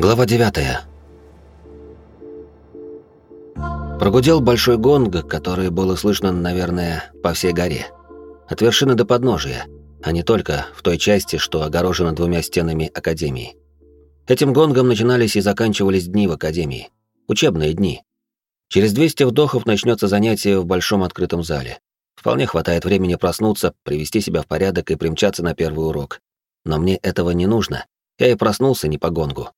Глава 9. Прогудел большой гонг, который было слышно, наверное, по всей горе. От вершины до подножия, а не только в той части, что огорожена двумя стенами Академии. Этим гонгом начинались и заканчивались дни в Академии. Учебные дни. Через 200 вдохов начнется занятие в большом открытом зале. Вполне хватает времени проснуться, привести себя в порядок и примчаться на первый урок. Но мне этого не нужно. Я и проснулся не по гонгу.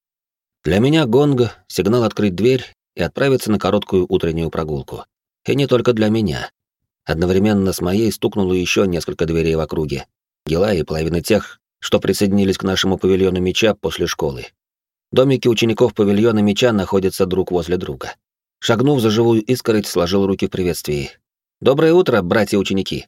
Для меня гонг — сигнал открыть дверь и отправиться на короткую утреннюю прогулку. И не только для меня. Одновременно с моей стукнуло еще несколько дверей в округе. Гела и половина тех, что присоединились к нашему павильону меча после школы. Домики учеников павильона меча находятся друг возле друга. Шагнув за живую искороть, сложил руки в приветствии. «Доброе утро, братья-ученики!»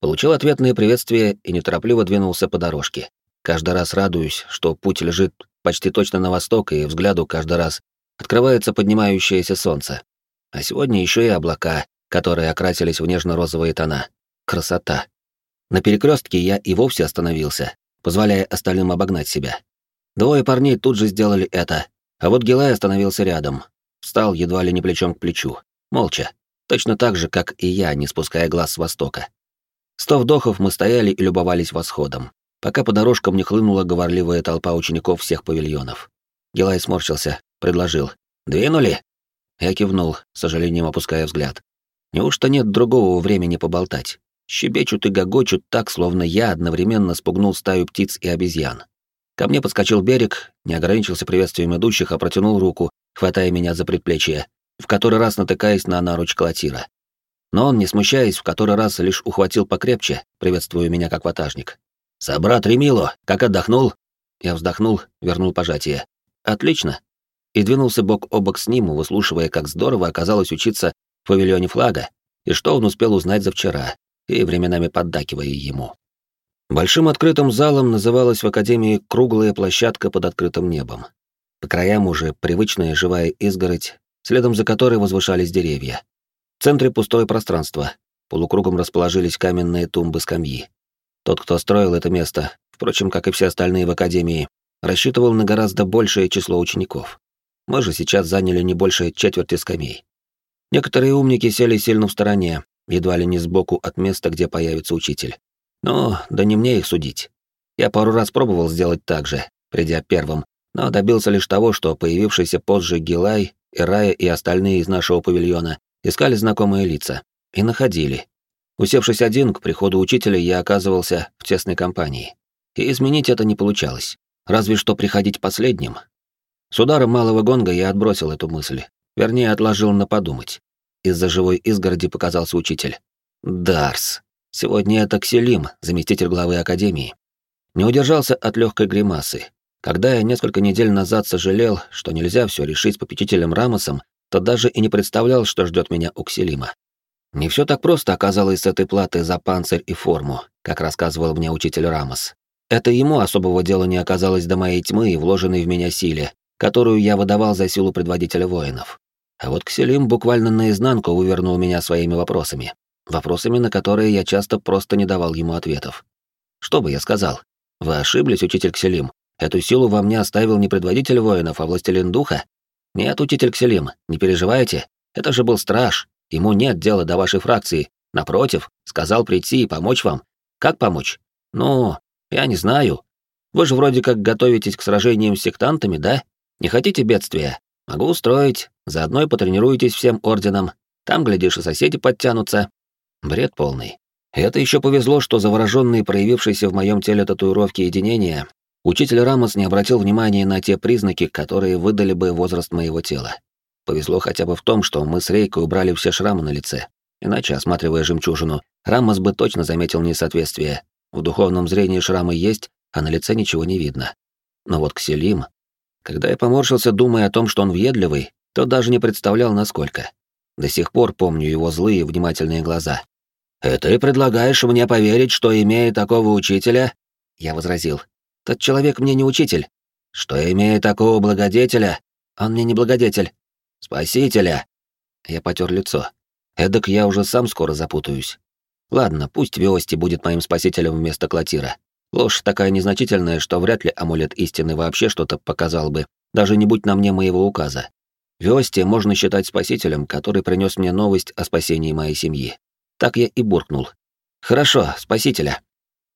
Получил ответное приветствие и неторопливо двинулся по дорожке. Каждый раз радуюсь, что путь лежит почти точно на восток, и взгляду каждый раз открывается поднимающееся солнце. А сегодня еще и облака, которые окрасились в нежно-розовые тона. Красота. На перекрестке я и вовсе остановился, позволяя остальным обогнать себя. Двое парней тут же сделали это, а вот Гилай остановился рядом. Встал едва ли не плечом к плечу, молча, точно так же, как и я, не спуская глаз с востока. Сто вдохов мы стояли и любовались восходом пока по дорожкам не хлынула говорливая толпа учеников всех павильонов. Гелай сморщился, предложил. «Двинули?» Я кивнул, с сожалением опуская взгляд. Неужто нет другого времени поболтать? Щебечут и гогочут так, словно я одновременно спугнул стаю птиц и обезьян. Ко мне подскочил берег, не ограничился приветствием идущих, а протянул руку, хватая меня за предплечье, в который раз натыкаясь на наруч клотира. Но он, не смущаясь, в который раз лишь ухватил покрепче, приветствуя меня как ватажник. «Собрат Ремило, как отдохнул?» Я вздохнул, вернул пожатие. «Отлично!» И двинулся бок о бок с ним, выслушивая, как здорово оказалось учиться в павильоне флага, и что он успел узнать за вчера, и временами поддакивая ему. Большим открытым залом называлась в Академии круглая площадка под открытым небом. По краям уже привычная живая изгородь, следом за которой возвышались деревья. В центре пустое пространство. Полукругом расположились каменные тумбы-скамьи. Тот, кто строил это место, впрочем, как и все остальные в Академии, рассчитывал на гораздо большее число учеников. Мы же сейчас заняли не больше четверти скамей. Некоторые умники сели сильно в стороне, едва ли не сбоку от места, где появится учитель. Но да не мне их судить. Я пару раз пробовал сделать так же, придя первым, но добился лишь того, что появившийся позже Гилай, Ирая и остальные из нашего павильона искали знакомые лица и находили, Усевшись один, к приходу учителя я оказывался в тесной компании. И изменить это не получалось. Разве что приходить последним. С ударом малого гонга я отбросил эту мысль. Вернее, отложил на подумать. Из-за живой изгороди показался учитель. Дарс. Сегодня это Кселим, заместитель главы Академии. Не удержался от легкой гримасы. Когда я несколько недель назад сожалел, что нельзя все решить с попечителем Рамосом, то даже и не представлял, что ждет меня у Кселима. Не все так просто оказалось с этой платой за панцирь и форму, как рассказывал мне учитель Рамос. Это ему особого дела не оказалось до моей тьмы и вложенной в меня силе, которую я выдавал за силу предводителя воинов. А вот Кселим буквально наизнанку вывернул меня своими вопросами. Вопросами, на которые я часто просто не давал ему ответов. Что бы я сказал? Вы ошиблись, учитель Кселим. Эту силу во мне оставил не предводитель воинов, а властелин духа? Нет, учитель Кселим, не переживайте. Это же был страж, Ему нет дела до вашей фракции. Напротив, сказал прийти и помочь вам. Как помочь? Ну, я не знаю. Вы же вроде как готовитесь к сражениям с сектантами, да? Не хотите бедствия? Могу устроить. Заодно и потренируетесь всем орденом. Там, глядишь, и соседи подтянутся. Бред полный. Это еще повезло, что завороженный проявившийся в моем теле татуировки единения, учитель Рамос не обратил внимания на те признаки, которые выдали бы возраст моего тела. Повезло хотя бы в том, что мы с Рейкой убрали все шрамы на лице. Иначе, осматривая жемчужину, Рамос бы точно заметил несоответствие. В духовном зрении шрамы есть, а на лице ничего не видно. Но вот Кселим... Когда я поморщился, думая о том, что он въедливый, то даже не представлял, насколько. До сих пор помню его злые, внимательные глаза. «И ты предлагаешь мне поверить, что, имея такого учителя...» Я возразил. «Тот человек мне не учитель». «Что, имея такого благодетеля...» «Он мне не благодетель. «Спасителя!» Я потер лицо. Эдак я уже сам скоро запутаюсь. Ладно, пусть Виости будет моим спасителем вместо Клотира. Ложь такая незначительная, что вряд ли амулет истины вообще что-то показал бы, даже не будь на мне моего указа. Вёсте можно считать спасителем, который принес мне новость о спасении моей семьи. Так я и буркнул. «Хорошо, спасителя».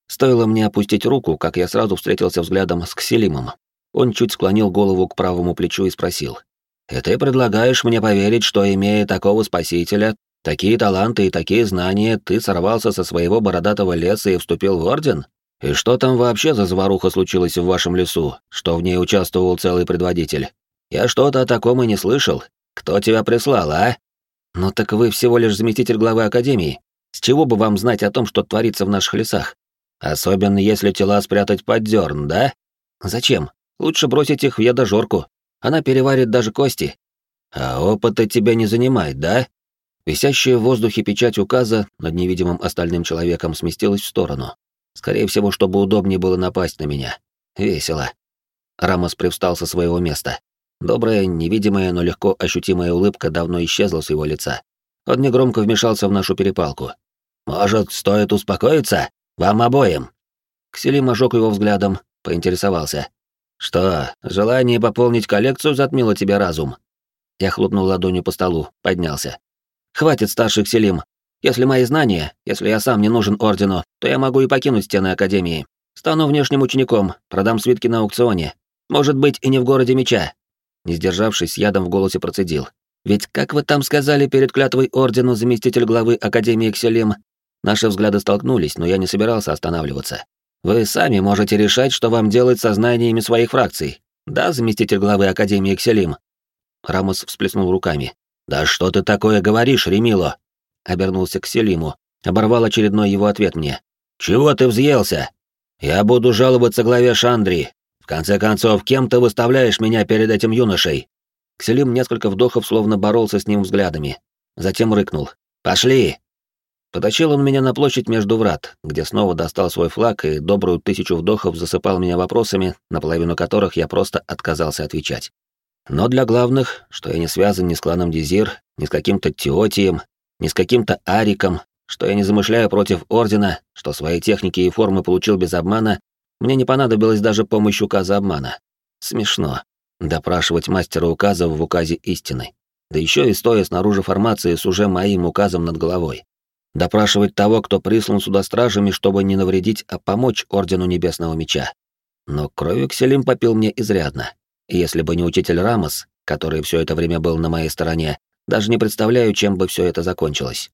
Стоило мне опустить руку, как я сразу встретился взглядом с Кселимом. Он чуть склонил голову к правому плечу и спросил. «И ты предлагаешь мне поверить, что, имея такого спасителя, такие таланты и такие знания, ты сорвался со своего бородатого леса и вступил в Орден? И что там вообще за заваруха случилась в вашем лесу, что в ней участвовал целый предводитель? Я что-то о таком и не слышал. Кто тебя прислал, а? Ну так вы всего лишь заместитель главы Академии. С чего бы вам знать о том, что творится в наших лесах? Особенно если тела спрятать под дерн, да? Зачем? Лучше бросить их в ядожорку. Она переварит даже кости. А опыта тебя не занимает, да? Висящая в воздухе печать указа над невидимым остальным человеком сместилась в сторону. Скорее всего, чтобы удобнее было напасть на меня. Весело. Рамос привстал со своего места. Добрая, невидимая, но легко ощутимая улыбка давно исчезла с его лица. Он негромко вмешался в нашу перепалку. «Может, стоит успокоиться? Вам обоим?» Кселим ожег его взглядом, поинтересовался. «Что, желание пополнить коллекцию затмило тебе разум?» Я хлопнул ладонью по столу, поднялся. «Хватит, старший Кселим. Если мои знания, если я сам не нужен Ордену, то я могу и покинуть стены Академии. Стану внешним учеником, продам свитки на аукционе. Может быть, и не в городе меча». Не сдержавшись, ядом в голосе процедил. «Ведь, как вы там сказали перед клятвой Ордену заместитель главы Академии Кселим, наши взгляды столкнулись, но я не собирался останавливаться. Вы сами можете решать, что вам делать со знаниями своих фракций. Да, заместитель главы Академии Кселим?» Рамос всплеснул руками. «Да что ты такое говоришь, Ремило? обернулся к Селиму, оборвал очередной его ответ мне. «Чего ты взъелся? Я буду жаловаться главе Шандри. В конце концов, кем ты выставляешь меня перед этим юношей?» Кселим несколько вдохов словно боролся с ним взглядами. Затем рыкнул. «Пошли!» Потащил он меня на площадь между врат, где снова достал свой флаг и добрую тысячу вдохов засыпал меня вопросами, наполовину которых я просто отказался отвечать. Но для главных, что я не связан ни с кланом Дизир, ни с каким-то Теотием, ни с каким-то Ариком, что я не замышляю против Ордена, что свои техники и формы получил без обмана, мне не понадобилась даже помощь указа обмана. Смешно. Допрашивать мастера указов в указе истины. Да еще и стоя снаружи формации с уже моим указом над головой. Допрашивать того, кто прислан сюда стражами, чтобы не навредить, а помочь Ордену Небесного Меча. Но кровью Кселим попил мне изрядно. И если бы не учитель Рамос, который все это время был на моей стороне, даже не представляю, чем бы все это закончилось.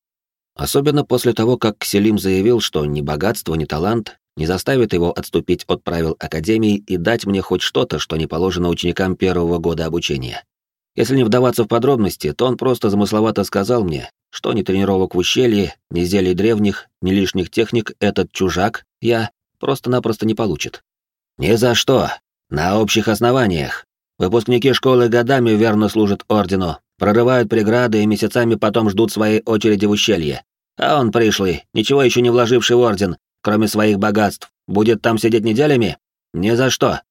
Особенно после того, как Селим заявил, что ни богатство, ни талант не заставит его отступить от правил Академии и дать мне хоть что-то, что не положено ученикам первого года обучения. Если не вдаваться в подробности, то он просто замысловато сказал мне, что ни тренировок в ущелье, ни зелий древних, ни лишних техник этот чужак, я, просто-напросто не получит. «Ни за что. На общих основаниях. Выпускники школы годами верно служат Ордену, прорывают преграды и месяцами потом ждут своей очереди в ущелье. А он пришлый, ничего еще не вложивший в орден, кроме своих богатств, будет там сидеть неделями? Ни за что.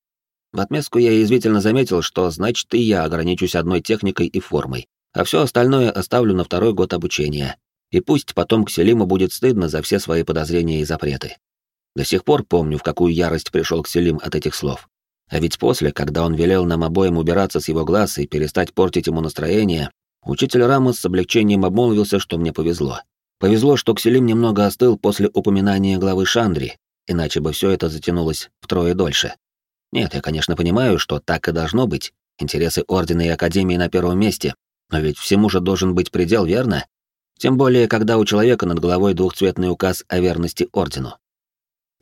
В отместку я язвительно заметил, что значит и я ограничусь одной техникой и формой, а все остальное оставлю на второй год обучения. И пусть потом к Селиму будет стыдно за все свои подозрения и запреты. До сих пор помню, в какую ярость пришел к Селим от этих слов. А ведь после, когда он велел нам обоим убираться с его глаз и перестать портить ему настроение, учитель Рамос с облегчением обмолвился, что мне повезло. Повезло, что Кселим немного остыл после упоминания главы Шандри, иначе бы все это затянулось втрое дольше. Нет, я, конечно, понимаю, что так и должно быть. Интересы Ордена и Академии на первом месте, но ведь всему же должен быть предел, верно? Тем более, когда у человека над головой двухцветный указ о верности Ордену.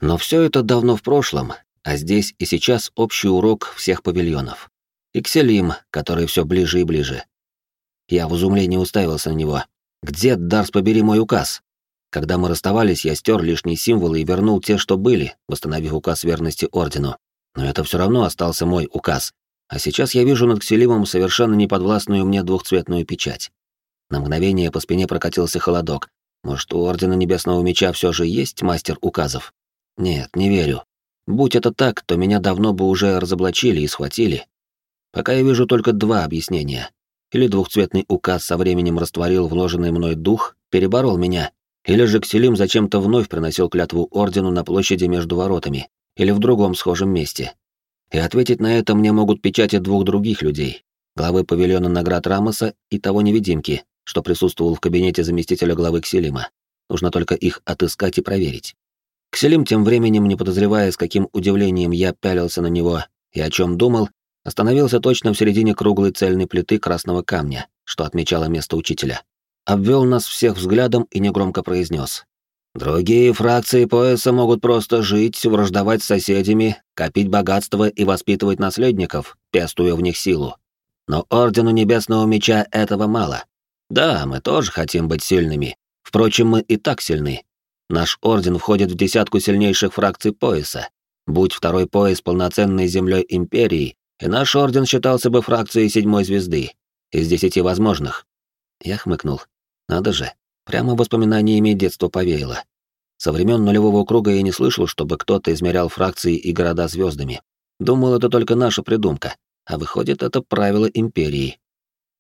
Но все это давно в прошлом, а здесь и сейчас общий урок всех павильонов. И Кселим, который все ближе и ближе. Я в изумлении уставился на него. «Где, Дарс, побери мой указ?» Когда мы расставались, я стер лишние символы и вернул те, что были, восстановив указ верности Ордену. Но это все равно остался мой указ. А сейчас я вижу над Кселимом совершенно неподвластную мне двухцветную печать. На мгновение по спине прокатился холодок. Может, у Ордена Небесного Меча все же есть мастер указов? Нет, не верю. Будь это так, то меня давно бы уже разоблачили и схватили. Пока я вижу только два объяснения. Или двухцветный указ со временем растворил вложенный мной дух, переборол меня, или же Кселим зачем-то вновь приносил клятву ордену на площади между воротами, или в другом схожем месте. И ответить на это мне могут печати двух других людей, главы павильона наград Рамоса и того невидимки, что присутствовал в кабинете заместителя главы Кселима. Нужно только их отыскать и проверить. Кселим тем временем, не подозревая, с каким удивлением я пялился на него и о чем думал, остановился точно в середине круглой цельной плиты красного камня, что отмечало место учителя. Обвел нас всех взглядом и негромко произнес. «Другие фракции пояса могут просто жить, враждовать с соседями, копить богатство и воспитывать наследников, пестуя в них силу. Но Ордену Небесного Меча этого мало. Да, мы тоже хотим быть сильными. Впрочем, мы и так сильны. Наш орден входит в десятку сильнейших фракций пояса. Будь второй пояс полноценной землей империи, и наш орден считался бы фракцией седьмой звезды, из десяти возможных. Я хмыкнул. Надо же, прямо воспоминаниями детства повеяло. Со времен нулевого круга я не слышал, чтобы кто-то измерял фракции и города звездами. Думал, это только наша придумка, а выходит, это правило империи.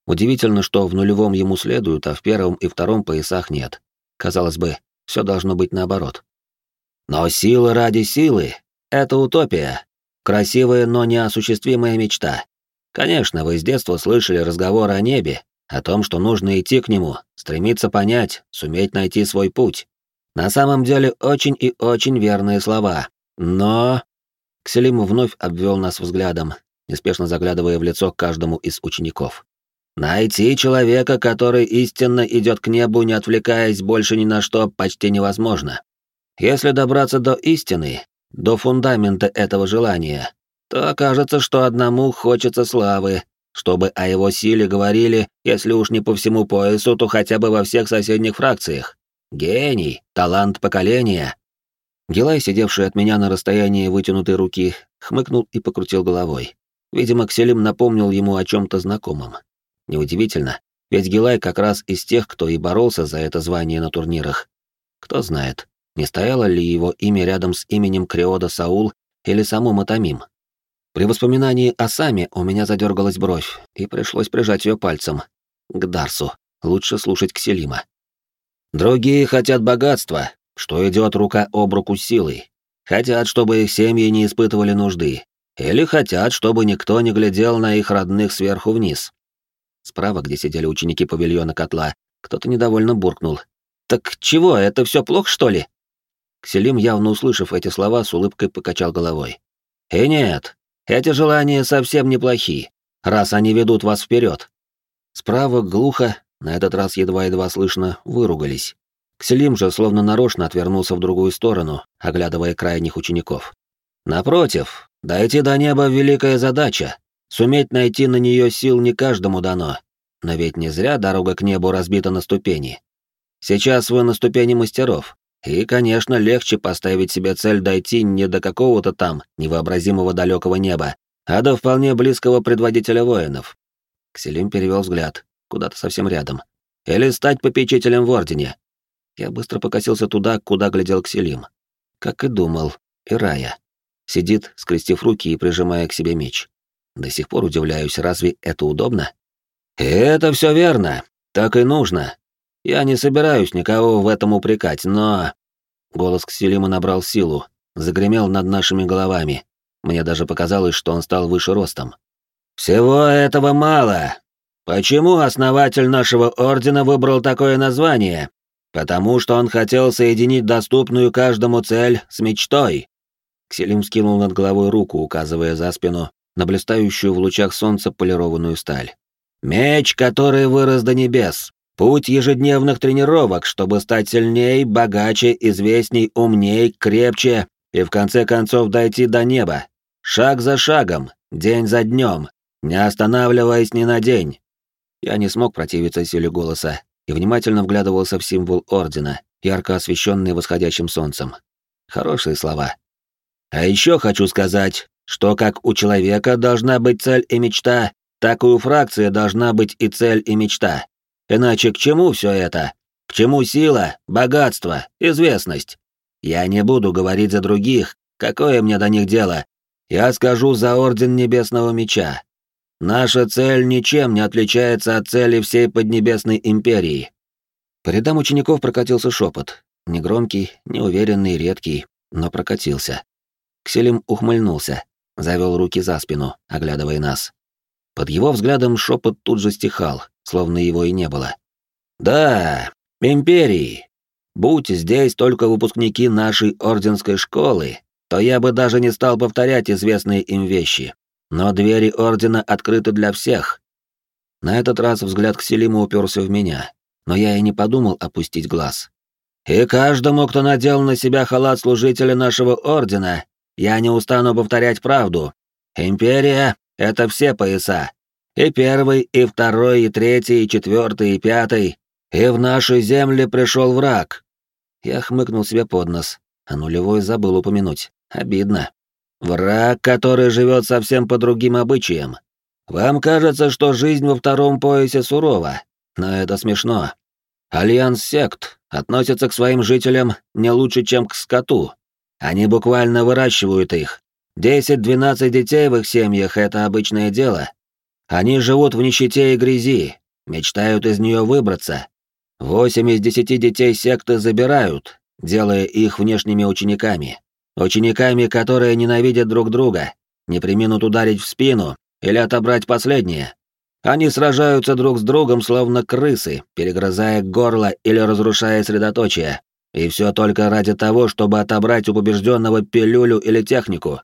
Удивительно, что в нулевом ему следуют, а в первом и втором поясах нет. Казалось бы, все должно быть наоборот. Но сила ради силы — это утопия. Красивая, но неосуществимая мечта. Конечно, вы с детства слышали разговоры о небе, о том, что нужно идти к нему, стремиться понять, суметь найти свой путь. На самом деле очень и очень верные слова. Но... Кселим вновь обвел нас взглядом, неспешно заглядывая в лицо каждому из учеников. Найти человека, который истинно идет к небу, не отвлекаясь больше ни на что, почти невозможно. Если добраться до истины, до фундамента этого желания, то окажется, что одному хочется славы, чтобы о его силе говорили, если уж не по всему поясу, то хотя бы во всех соседних фракциях. Гений, талант поколения. Гилай, сидевший от меня на расстоянии вытянутой руки, хмыкнул и покрутил головой. Видимо, Кселим напомнил ему о чем-то знакомом. Неудивительно, ведь Гилай как раз из тех, кто и боролся за это звание на турнирах. Кто знает, не стояло ли его имя рядом с именем Криода Саул или саму Матамим. При воспоминании о Саме у меня задергалась бровь, и пришлось прижать ее пальцем. К Дарсу. Лучше слушать Кселима. Другие хотят богатства, что идет рука об руку силой. Хотят, чтобы их семьи не испытывали нужды. Или хотят, чтобы никто не глядел на их родных сверху вниз. Справа, где сидели ученики павильона котла, кто-то недовольно буркнул. «Так чего, это все плохо, что ли?» Кселим, явно услышав эти слова, с улыбкой покачал головой. «И нет, эти желания совсем неплохи, раз они ведут вас вперед. Справа глухо, на этот раз едва-едва слышно, выругались. Кселим же словно нарочно отвернулся в другую сторону, оглядывая крайних учеников. «Напротив, дойти до неба — великая задача, Суметь найти на нее сил не каждому дано. Но ведь не зря дорога к небу разбита на ступени. Сейчас вы на ступени мастеров. И, конечно, легче поставить себе цель дойти не до какого-то там невообразимого далекого неба, а до вполне близкого предводителя воинов. Кселим перевел взгляд, куда-то совсем рядом. Или стать попечителем в Ордене. Я быстро покосился туда, куда глядел Кселим. Как и думал, Ирая. Сидит, скрестив руки и прижимая к себе меч. До сих пор удивляюсь, разве это удобно? это все верно. Так и нужно. Я не собираюсь никого в этом упрекать, но... Голос Кселима набрал силу, загремел над нашими головами. Мне даже показалось, что он стал выше ростом. «Всего этого мало. Почему основатель нашего ордена выбрал такое название? Потому что он хотел соединить доступную каждому цель с мечтой». Кселим скинул над головой руку, указывая за спину, на блистающую в лучах солнца полированную сталь. «Меч, который вырос до небес. Путь ежедневных тренировок, чтобы стать сильней, богаче, известней, умней, крепче и в конце концов дойти до неба. Шаг за шагом, день за днем, не останавливаясь ни на день». Я не смог противиться силе голоса и внимательно вглядывался в символ Ордена, ярко освещенный восходящим солнцем. Хорошие слова. «А еще хочу сказать, что как у человека должна быть цель и мечта, так и у фракции должна быть и цель и мечта. Иначе к чему все это? К чему сила, богатство, известность? Я не буду говорить за других, какое мне до них дело. Я скажу за Орден Небесного Меча. Наша цель ничем не отличается от цели всей Поднебесной Империи. По рядам учеников прокатился шепот. Негромкий, неуверенный, редкий, но прокатился. Кселим ухмыльнулся завел руки за спину, оглядывая нас. Под его взглядом шепот тут же стихал, словно его и не было. «Да, империи. Будь здесь только выпускники нашей орденской школы, то я бы даже не стал повторять известные им вещи. Но двери ордена открыты для всех». На этот раз взгляд к Селиму уперся в меня, но я и не подумал опустить глаз. «И каждому, кто надел на себя халат служителя нашего ордена, я не устану повторять правду. Империя — это все пояса. И первый, и второй, и третий, и четвертый, и пятый. И в наши земли пришел враг. Я хмыкнул себе под нос, а нулевой забыл упомянуть. Обидно. Враг, который живет совсем по другим обычаям. Вам кажется, что жизнь во втором поясе сурова, но это смешно. Альянс сект относится к своим жителям не лучше, чем к скоту. Они буквально выращивают их. Десять-двенадцать детей в их семьях — это обычное дело. Они живут в нищете и грязи, мечтают из нее выбраться. Восемь из десяти детей секты забирают, делая их внешними учениками. Учениками, которые ненавидят друг друга, не приминут ударить в спину или отобрать последнее. Они сражаются друг с другом, словно крысы, перегрызая горло или разрушая средоточие. И все только ради того, чтобы отобрать у побежденного пилюлю или технику.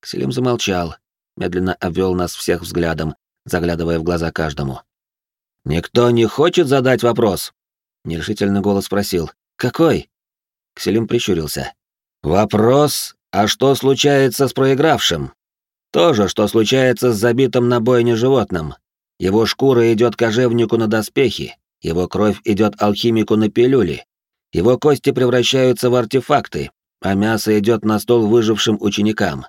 Кселим замолчал, медленно обвел нас всех взглядом, заглядывая в глаза каждому. «Никто не хочет задать вопрос?» Нерешительный голос спросил. «Какой?» Кселим прищурился. «Вопрос, а что случается с проигравшим? То же, что случается с забитым на бойне животным. Его шкура идет кожевнику на доспехи, его кровь идет алхимику на пилюли, его кости превращаются в артефакты, а мясо идет на стол выжившим ученикам.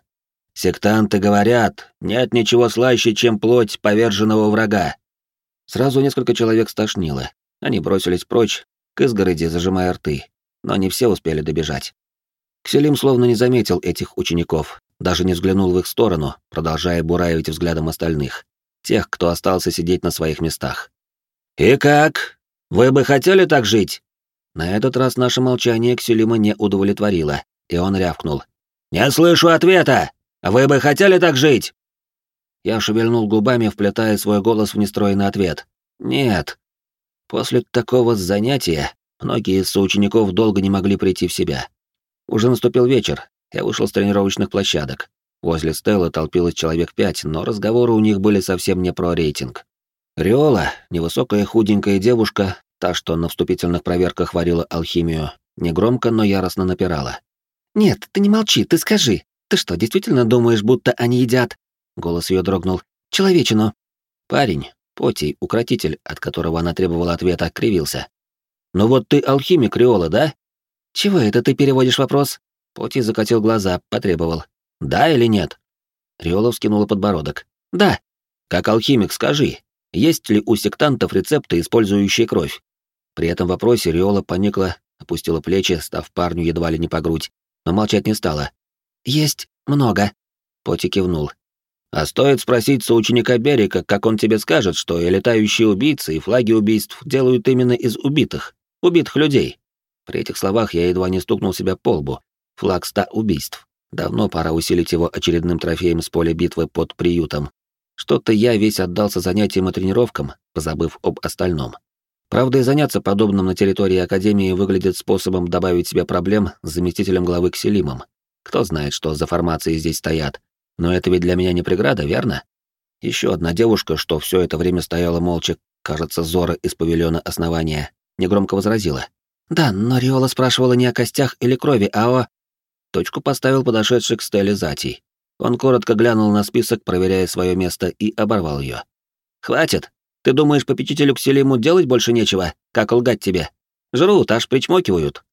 Сектанты говорят, нет ничего слаще, чем плоть поверженного врага. Сразу несколько человек стошнило. Они бросились прочь, к изгороди, зажимая рты, но не все успели добежать. Кселим словно не заметил этих учеников, даже не взглянул в их сторону, продолжая буравить взглядом остальных тех, кто остался сидеть на своих местах. «И как? Вы бы хотели так жить?» На этот раз наше молчание Ксюлима не удовлетворило, и он рявкнул. «Не слышу ответа! Вы бы хотели так жить?» Я шевельнул губами, вплетая свой голос в нестроенный ответ. «Нет». После такого занятия многие из соучеников долго не могли прийти в себя. Уже наступил вечер, я вышел с тренировочных площадок. Возле Стеллы толпилось человек пять, но разговоры у них были совсем не про рейтинг. Риола, невысокая худенькая девушка, та, что на вступительных проверках варила алхимию, негромко, но яростно напирала. «Нет, ты не молчи, ты скажи. Ты что, действительно думаешь, будто они едят?» Голос ее дрогнул. «Человечину». Парень, Потий, укротитель, от которого она требовала ответа, кривился. «Ну вот ты алхимик, Риола, да?» «Чего это ты переводишь вопрос?» Потий закатил глаза, потребовал. Да или нет? Риолов скинула подбородок. Да. Как алхимик, скажи, есть ли у сектантов рецепты, использующие кровь? При этом вопросе Риола поникла, опустила плечи, став парню едва ли не по грудь, но молчать не стала. «Есть много», — Поти кивнул. «А стоит спросить соученика Берика, как он тебе скажет, что и летающие убийцы, и флаги убийств делают именно из убитых, убитых людей». При этих словах я едва не стукнул себя по лбу. Флаг ста убийств. Давно пора усилить его очередным трофеем с поля битвы под приютом. Что-то я весь отдался занятиям и тренировкам, позабыв об остальном. Правда, и заняться подобным на территории Академии выглядит способом добавить себе проблем с заместителем главы Кселимом. Кто знает, что за формации здесь стоят. Но это ведь для меня не преграда, верно? Еще одна девушка, что все это время стояла молча, кажется, Зора из павильона основания, негромко возразила. «Да, но Риола спрашивала не о костях или крови, а о...» Точку поставил подошедший к Стелле Затий. Он коротко глянул на список, проверяя свое место, и оборвал ее. «Хватит! Ты думаешь, попечителю Кселиму делать больше нечего? Как лгать тебе? Жрут, аж причмокивают».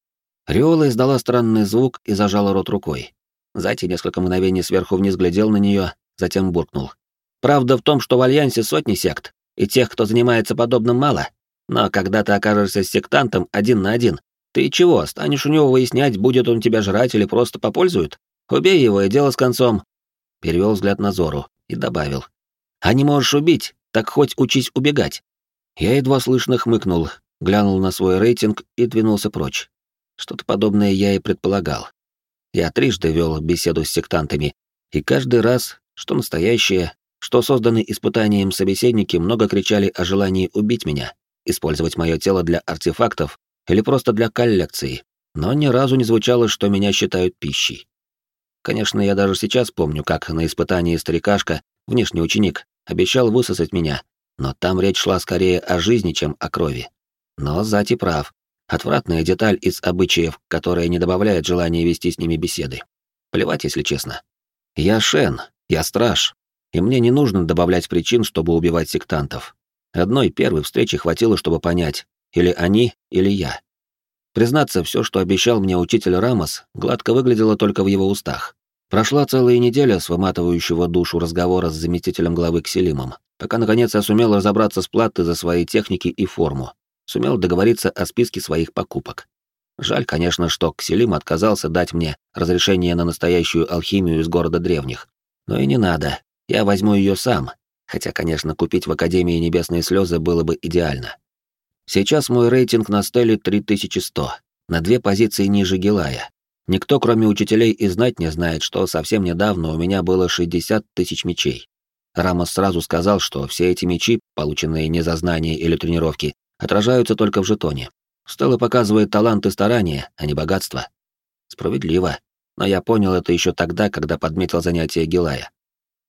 Риола издала странный звук и зажала рот рукой. Зати несколько мгновений сверху вниз глядел на нее, затем буркнул. «Правда в том, что в Альянсе сотни сект, и тех, кто занимается подобным, мало. Но когда ты окажешься с сектантом один на один, ты чего, станешь у него выяснять, будет он тебя жрать или просто попользует? Убей его, и дело с концом. Перевел взгляд на Зору и добавил. А не можешь убить, так хоть учись убегать. Я едва слышно хмыкнул, глянул на свой рейтинг и двинулся прочь. Что-то подобное я и предполагал. Я трижды вел беседу с сектантами, И каждый раз, что настоящие, что созданные испытанием собеседники много кричали о желании убить меня, использовать мое тело для артефактов или просто для коллекции, но ни разу не звучало, что меня считают пищей. Конечно, я даже сейчас помню, как на испытании старикашка, внешний ученик, обещал высосать меня, но там речь шла скорее о жизни, чем о крови. Но Зати прав. Отвратная деталь из обычаев, которая не добавляет желания вести с ними беседы. Плевать, если честно. Я Шен, я страж, и мне не нужно добавлять причин, чтобы убивать сектантов. Одной первой встречи хватило, чтобы понять, или они, или я. Признаться, все, что обещал мне учитель Рамос, гладко выглядело только в его устах. Прошла целая неделя с выматывающего душу разговора с заместителем главы Кселимом, пока наконец я сумел разобраться с платой за свои техники и форму, сумел договориться о списке своих покупок. Жаль, конечно, что Кселим отказался дать мне разрешение на настоящую алхимию из города древних. Но и не надо, я возьму ее сам, хотя, конечно, купить в Академии Небесные Слезы было бы идеально. Сейчас мой рейтинг на стеле 3100, на две позиции ниже Гилая. Никто, кроме учителей, и знать не знает, что совсем недавно у меня было 60 тысяч мечей. Рамос сразу сказал, что все эти мечи, полученные не за знания или тренировки, отражаются только в жетоне. Стелла показывает талант и старание, а не богатство. Справедливо. Но я понял это еще тогда, когда подметил занятие Гилая.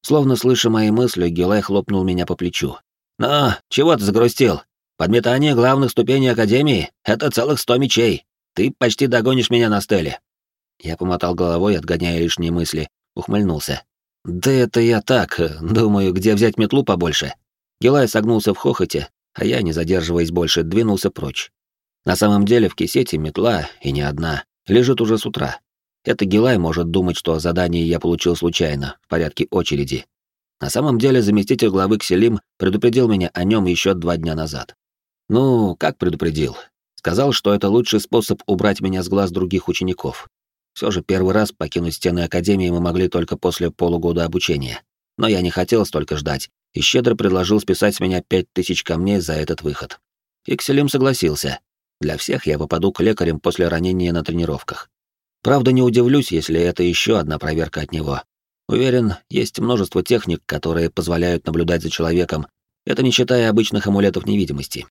Словно слыша мои мысли, Гилай хлопнул меня по плечу. «Ну, чего ты загрустил? Подметание главных ступеней Академии — это целых сто мечей. Ты почти догонишь меня на стеле». Я помотал головой, отгоняя лишние мысли, ухмыльнулся. «Да это я так, думаю, где взять метлу побольше?» Гилай согнулся в хохоте, а я, не задерживаясь больше, двинулся прочь. На самом деле в кисете метла, и не одна, лежит уже с утра. Это Гилай может думать, что задание я получил случайно, в порядке очереди. На самом деле заместитель главы Кселим предупредил меня о нем еще два дня назад. Ну, как предупредил? Сказал, что это лучший способ убрать меня с глаз других учеников. Все же первый раз покинуть стены Академии мы могли только после полугода обучения. Но я не хотел столько ждать, и щедро предложил списать с меня пять тысяч камней за этот выход. И Кселим согласился. Для всех я попаду к лекарям после ранения на тренировках. Правда, не удивлюсь, если это еще одна проверка от него. Уверен, есть множество техник, которые позволяют наблюдать за человеком, это не считая обычных амулетов невидимости.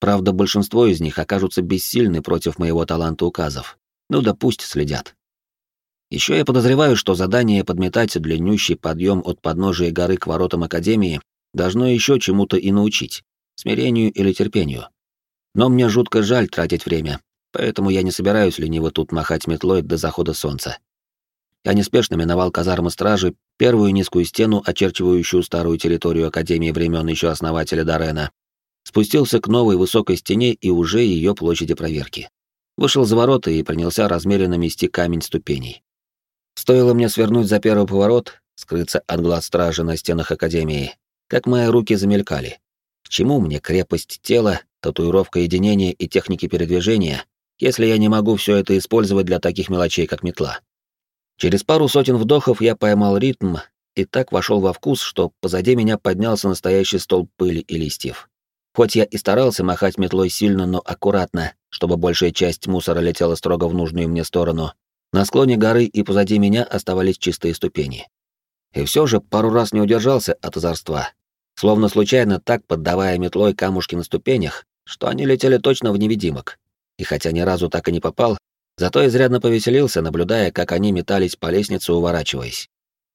Правда, большинство из них окажутся бессильны против моего таланта указов. Ну да пусть следят. Еще я подозреваю, что задание подметать длиннющий подъем от подножия горы к воротам Академии должно еще чему-то и научить, смирению или терпению. Но мне жутко жаль тратить время, поэтому я не собираюсь лениво тут махать метлой до захода солнца. Я неспешно миновал казармы стражи, первую низкую стену, очерчивающую старую территорию Академии времен еще основателя Дарена, спустился к новой высокой стене и уже ее площади проверки. Вышел за ворота и принялся размеренно мести камень ступеней. Стоило мне свернуть за первый поворот, скрыться от глаз стражи на стенах Академии, как мои руки замелькали. К чему мне крепость тела, татуировка единения и техники передвижения, если я не могу все это использовать для таких мелочей, как метла. Через пару сотен вдохов я поймал ритм и так вошел во вкус, что позади меня поднялся настоящий столб пыли и листьев. Хоть я и старался махать метлой сильно, но аккуратно, чтобы большая часть мусора летела строго в нужную мне сторону, на склоне горы и позади меня оставались чистые ступени. И все же пару раз не удержался от озорства, словно случайно так поддавая метлой камушки на ступенях, что они летели точно в невидимок и хотя ни разу так и не попал, зато изрядно повеселился, наблюдая, как они метались по лестнице, уворачиваясь.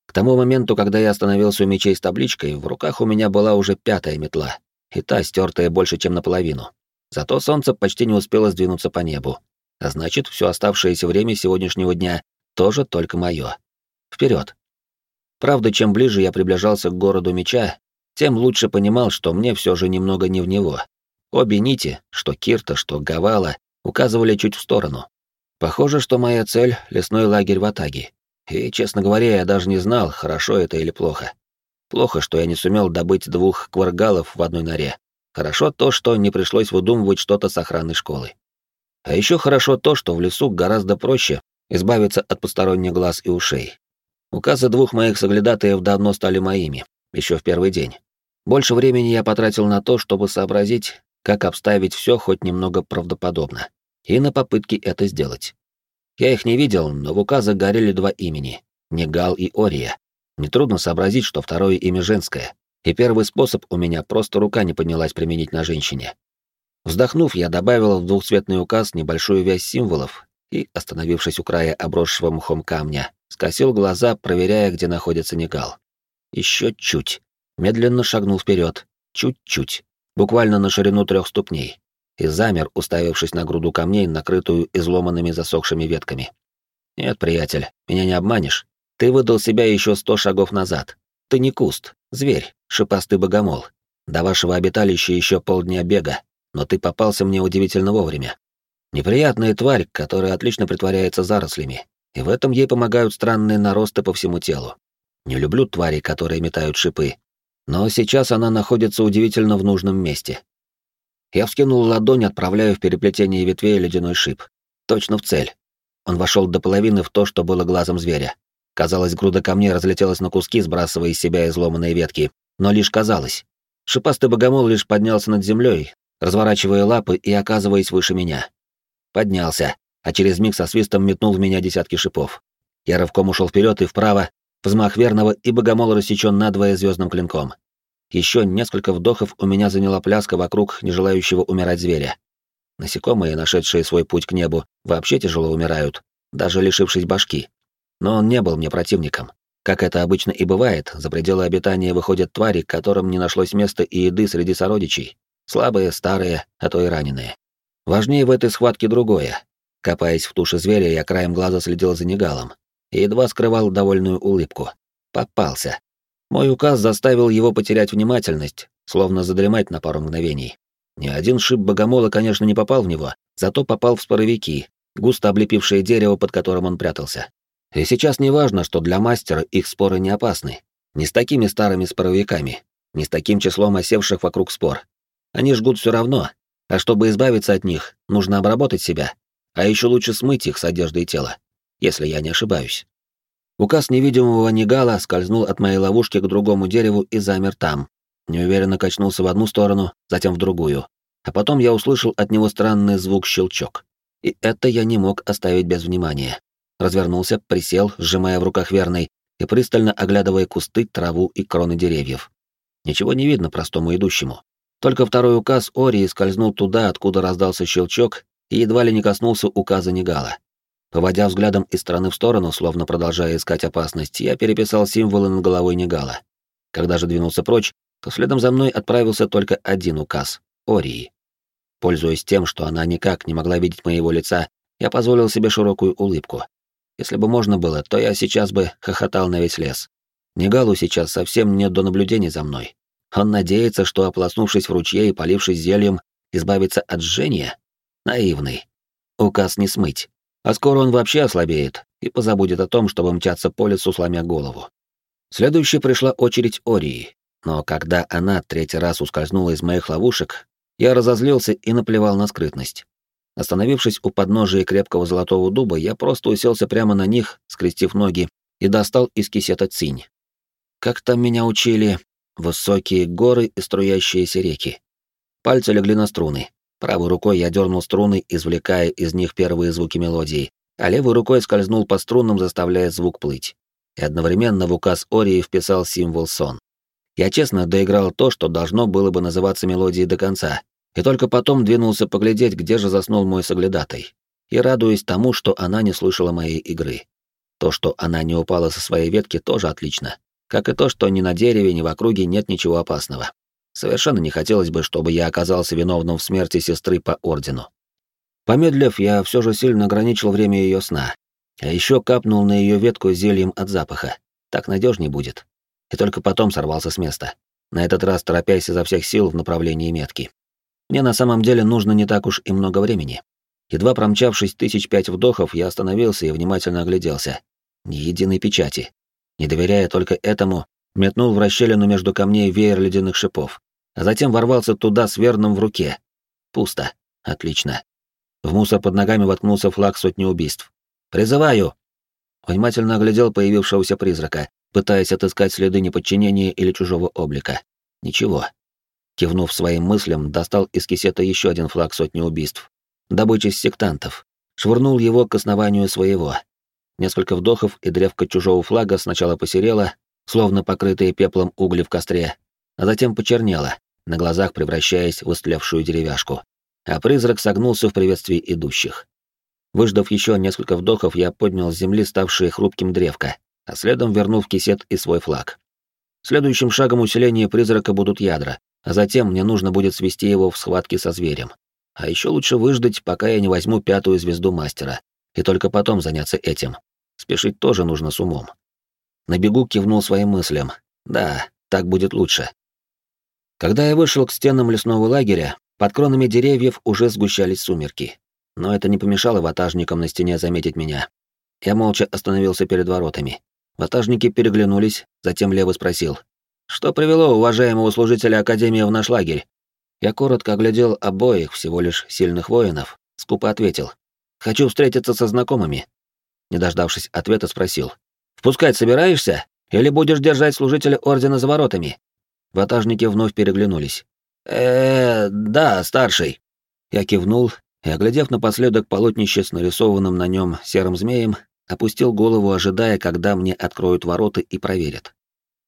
К тому моменту, когда я остановился у мечей с табличкой, в руках у меня была уже пятая метла, и та стертая больше, чем наполовину. Зато солнце почти не успело сдвинуться по небу. А значит, все оставшееся время сегодняшнего дня тоже только мое. Вперед. Правда, чем ближе я приближался к городу меча, тем лучше понимал, что мне все же немного не в него. Обе нити, что Кирта, что Гавала, указывали чуть в сторону. Похоже, что моя цель — лесной лагерь в Атаге. И, честно говоря, я даже не знал, хорошо это или плохо. Плохо, что я не сумел добыть двух кваргалов в одной норе. Хорошо то, что не пришлось выдумывать что-то с охраной школы. А еще хорошо то, что в лесу гораздо проще избавиться от посторонних глаз и ушей. Указы двух моих соглядатаев давно стали моими, еще в первый день. Больше времени я потратил на то, чтобы сообразить, как обставить все хоть немного правдоподобно, и на попытки это сделать. Я их не видел, но в указах горели два имени — Негал и Ория. Нетрудно сообразить, что второе имя женское, и первый способ у меня просто рука не поднялась применить на женщине. Вздохнув, я добавил в двухцветный указ небольшую вязь символов и, остановившись у края обросшего мхом камня, скосил глаза, проверяя, где находится Негал. Еще чуть. Медленно шагнул вперед. Чуть-чуть. Буквально на ширину трех ступней. И замер, уставившись на груду камней, накрытую изломанными засохшими ветками. Нет, приятель, меня не обманешь. Ты выдал себя еще сто шагов назад. Ты не куст, зверь, шипастый богомол. До вашего обиталища еще полдня бега, но ты попался мне удивительно вовремя. Неприятная тварь, которая отлично притворяется зарослями, и в этом ей помогают странные наросты по всему телу. Не люблю твари, которые метают шипы, но сейчас она находится удивительно в нужном месте. Я вскинул ладонь, отправляя в переплетение ветвей ледяной шип. Точно в цель. Он вошел до половины в то, что было глазом зверя. Казалось, груда камней разлетелась на куски, сбрасывая из себя изломанные ветки, но лишь казалось. Шипастый богомол лишь поднялся над землей, разворачивая лапы и оказываясь выше меня. Поднялся, а через миг со свистом метнул в меня десятки шипов. Я рывком ушел вперед и вправо, взмах верного, и богомол рассечен надвое звездным клинком. Еще несколько вдохов у меня заняла пляска вокруг нежелающего умирать зверя. Насекомые, нашедшие свой путь к небу, вообще тяжело умирают, даже лишившись башки. Но он не был мне противником. Как это обычно и бывает, за пределы обитания выходят твари, которым не нашлось места и еды среди сородичей. Слабые, старые, а то и раненые. Важнее в этой схватке другое. Копаясь в туше зверя, я краем глаза следил за негалом и едва скрывал довольную улыбку. Попался. Мой указ заставил его потерять внимательность, словно задремать на пару мгновений. Ни один шип богомола, конечно, не попал в него, зато попал в споровики, густо облепившие дерево, под которым он прятался. И сейчас не важно, что для мастера их споры не опасны. Не с такими старыми споровиками, не с таким числом осевших вокруг спор. Они жгут все равно, а чтобы избавиться от них, нужно обработать себя, а еще лучше смыть их с одежды и тела, если я не ошибаюсь. Указ невидимого Нигала скользнул от моей ловушки к другому дереву и замер там. Неуверенно качнулся в одну сторону, затем в другую. А потом я услышал от него странный звук-щелчок. И это я не мог оставить без внимания. Развернулся, присел, сжимая в руках верный, и пристально оглядывая кусты, траву и кроны деревьев. Ничего не видно простому идущему. Только второй указ Ории скользнул туда, откуда раздался щелчок, и едва ли не коснулся указа Нигала. Поводя взглядом из стороны в сторону, словно продолжая искать опасность, я переписал символы над головой Негала. Когда же двинулся прочь, то следом за мной отправился только один указ — Ории. Пользуясь тем, что она никак не могла видеть моего лица, я позволил себе широкую улыбку. Если бы можно было, то я сейчас бы хохотал на весь лес. Негалу сейчас совсем нет до наблюдения за мной. Он надеется, что, ополоснувшись в ручье и полившись зельем, избавится от жжения? Наивный. Указ не смыть. А скоро он вообще ослабеет и позабудет о том, чтобы мчаться по лесу, сломя голову. Следующей пришла очередь Ории, но когда она третий раз ускользнула из моих ловушек, я разозлился и наплевал на скрытность. Остановившись у подножия крепкого золотого дуба, я просто уселся прямо на них, скрестив ноги, и достал из кисета цинь. Как там меня учили, высокие горы и струящиеся реки. Пальцы легли на струны, Правой рукой я дернул струны, извлекая из них первые звуки мелодии, а левой рукой скользнул по струнам, заставляя звук плыть. И одновременно в указ Ории вписал символ сон. Я честно доиграл то, что должно было бы называться мелодией до конца, и только потом двинулся поглядеть, где же заснул мой соглядатай, и радуясь тому, что она не слышала моей игры. То, что она не упала со своей ветки, тоже отлично, как и то, что ни на дереве, ни в округе нет ничего опасного. Совершенно не хотелось бы, чтобы я оказался виновным в смерти сестры по ордену. Помедлив, я все же сильно ограничил время ее сна, а еще капнул на ее ветку зельем от запаха. Так надежней будет. И только потом сорвался с места, на этот раз торопясь изо всех сил в направлении метки. Мне на самом деле нужно не так уж и много времени. Едва промчавшись тысяч пять вдохов, я остановился и внимательно огляделся. Ни единой печати. Не доверяя только этому, метнул в расщелину между камней веер ледяных шипов, а затем ворвался туда с верным в руке. Пусто. Отлично. В мусор под ногами воткнулся флаг сотни убийств. «Призываю!» Внимательно оглядел появившегося призрака, пытаясь отыскать следы неподчинения или чужого облика. Ничего. Кивнув своим мыслям, достал из кисета еще один флаг сотни убийств. Добыча сектантов. Швырнул его к основанию своего. Несколько вдохов, и древко чужого флага сначала посерело, словно покрытые пеплом угли в костре, а затем почернело, на глазах превращаясь в истлевшую деревяшку. А призрак согнулся в приветствии идущих. Выждав еще несколько вдохов, я поднял с земли ставшее хрупким древко, а следом вернул в кисет и свой флаг. Следующим шагом усиления призрака будут ядра, а затем мне нужно будет свести его в схватке со зверем. А еще лучше выждать, пока я не возьму пятую звезду мастера, и только потом заняться этим. Спешить тоже нужно с умом. На бегу кивнул своим мыслям. Да, так будет лучше. Когда я вышел к стенам лесного лагеря, под кронами деревьев уже сгущались сумерки но это не помешало ватажникам на стене заметить меня. Я молча остановился перед воротами. Ватажники переглянулись, затем Левый спросил. «Что привело уважаемого служителя Академии в наш лагерь?» Я коротко оглядел обоих, всего лишь сильных воинов, скупо ответил. «Хочу встретиться со знакомыми». Не дождавшись ответа, спросил. «Впускать собираешься? Или будешь держать служителя Ордена за воротами?» Ватажники вновь переглянулись. э, -э да, старший». Я кивнул и, оглядев напоследок полотнище с нарисованным на нем серым змеем, опустил голову, ожидая, когда мне откроют ворота и проверят.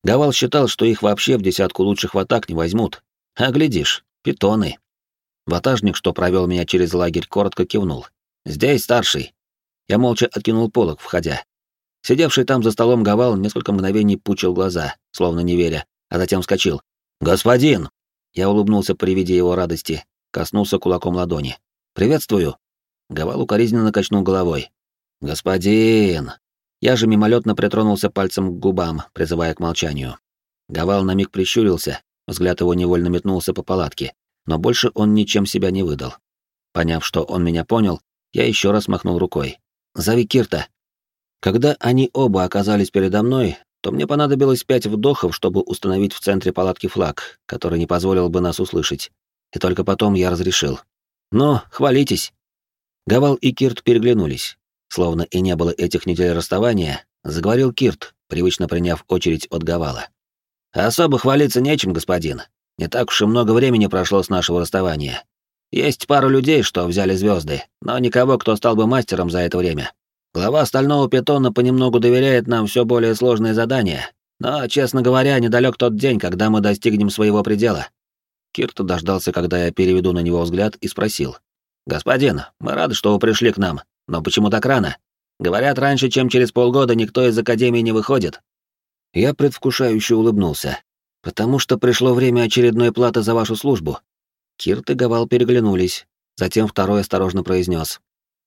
Гавал считал, что их вообще в десятку лучших ватаг не возьмут. А глядишь, питоны. Ватажник, что провел меня через лагерь, коротко кивнул. «Здесь старший». Я молча откинул полог, входя. Сидевший там за столом Гавал несколько мгновений пучил глаза, словно не веря, а затем вскочил. «Господин!» Я улыбнулся при виде его радости, коснулся кулаком ладони. «Приветствую!» Гавал укоризненно качнул головой. «Господин!» Я же мимолетно притронулся пальцем к губам, призывая к молчанию. Гавал на миг прищурился, взгляд его невольно метнулся по палатке, но больше он ничем себя не выдал. Поняв, что он меня понял, я еще раз махнул рукой. «Зови Кирта!» Когда они оба оказались передо мной, то мне понадобилось пять вдохов, чтобы установить в центре палатки флаг, который не позволил бы нас услышать. И только потом я разрешил. «Ну, хвалитесь». Гавал и Кирт переглянулись. Словно и не было этих недель расставания, заговорил Кирт, привычно приняв очередь от Гавала. «Особо хвалиться нечем, господин. Не так уж и много времени прошло с нашего расставания. Есть пару людей, что взяли звезды, но никого, кто стал бы мастером за это время. Глава Стального Питона понемногу доверяет нам все более сложные задания, но, честно говоря, недалек тот день, когда мы достигнем своего предела. Кирт дождался, когда я переведу на него взгляд, и спросил. «Господин, мы рады, что вы пришли к нам, но почему так рано? Говорят, раньше, чем через полгода, никто из Академии не выходит». Я предвкушающе улыбнулся. «Потому что пришло время очередной платы за вашу службу». Кирт и Гавал переглянулись. Затем второй осторожно произнес: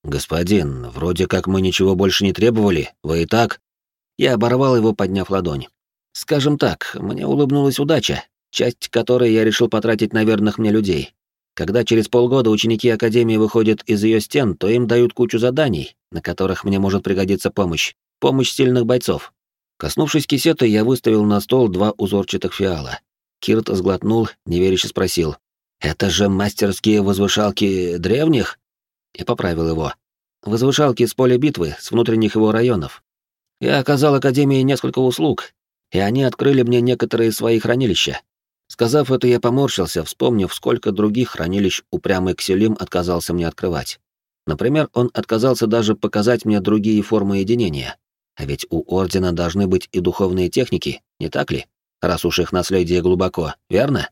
«Господин, вроде как мы ничего больше не требовали, вы и так...» Я оборвал его, подняв ладонь. «Скажем так, мне улыбнулась удача, часть которой я решил потратить на верных мне людей. Когда через полгода ученики Академии выходят из ее стен, то им дают кучу заданий, на которых мне может пригодиться помощь. Помощь сильных бойцов. Коснувшись кисета, я выставил на стол два узорчатых фиала. Кирт сглотнул, неверяще спросил. «Это же мастерские возвышалки древних?» Я поправил его. «Возвышалки с поля битвы, с внутренних его районов. Я оказал Академии несколько услуг, и они открыли мне некоторые свои хранилища. Сказав это, я поморщился, вспомнив, сколько других хранилищ упрямый Кселим отказался мне открывать. Например, он отказался даже показать мне другие формы единения. А ведь у Ордена должны быть и духовные техники, не так ли? Раз уж их наследие глубоко, верно?